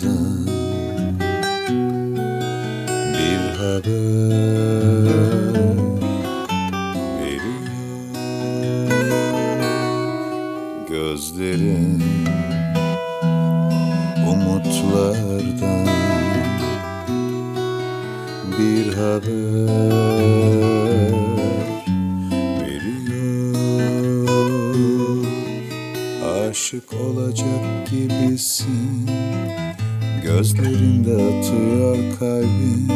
derin bir haber veriyor Gözlerin umutlardan bir haber. Aşık olacak gibisin. Gözlerinde atıyor kalbin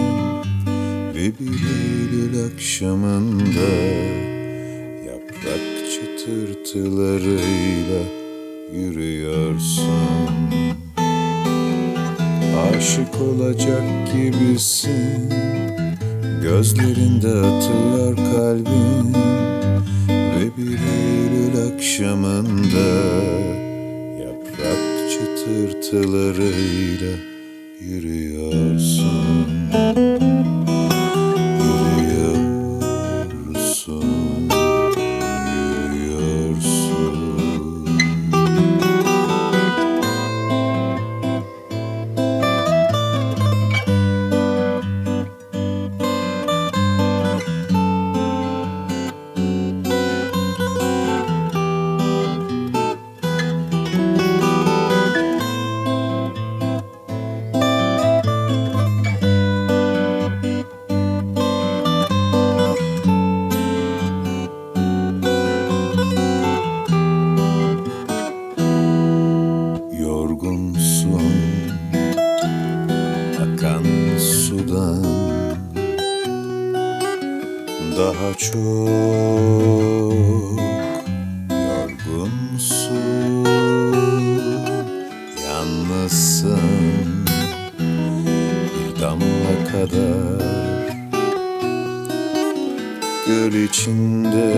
Ve bir Eylül akşamında Yaprak çıtırtılarıyla yürüyorsun. Aşık olacak gibisin. Gözlerinde atıyor kalbin çıtırtılarıyla yürüyorsun Yürüyorsun sudan Daha çok yorgunsun Yalnızsın bir damla kadar Göl içinde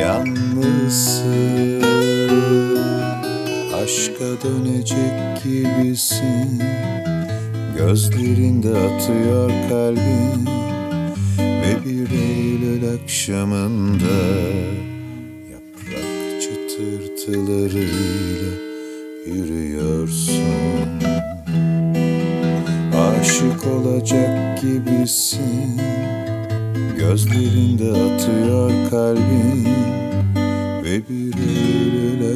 Yalnızsın. Aşka dönecek gibisin Gözlerinde atıyor kalbin Ve bir Eylül akşamında Yaprak çıtırtılarıyla yürüyorsun. Aşık olacak gibisin. Gözlerinde atıyor kalbin Ve bir Eylül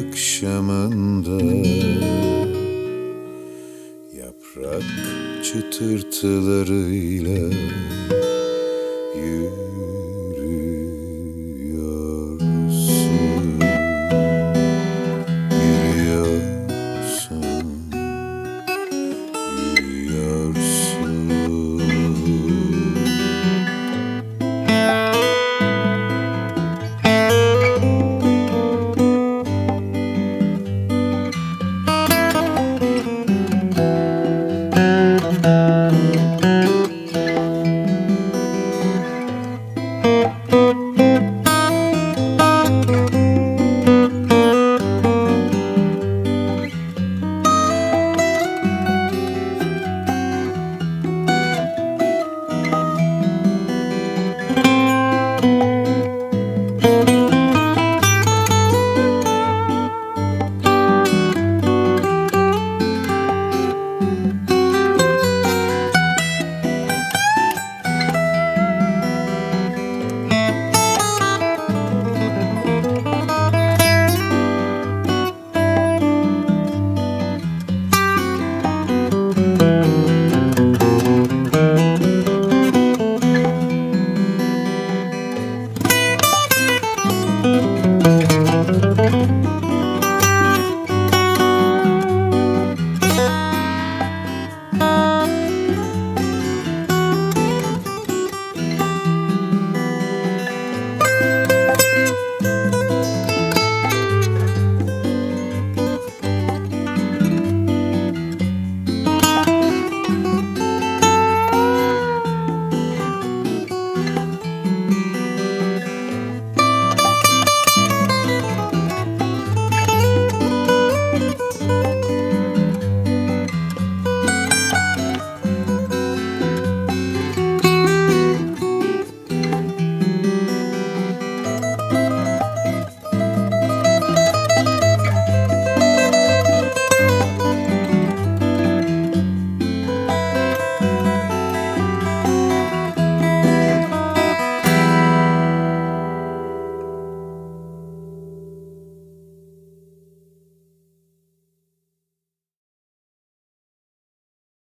çıtırtılarıyla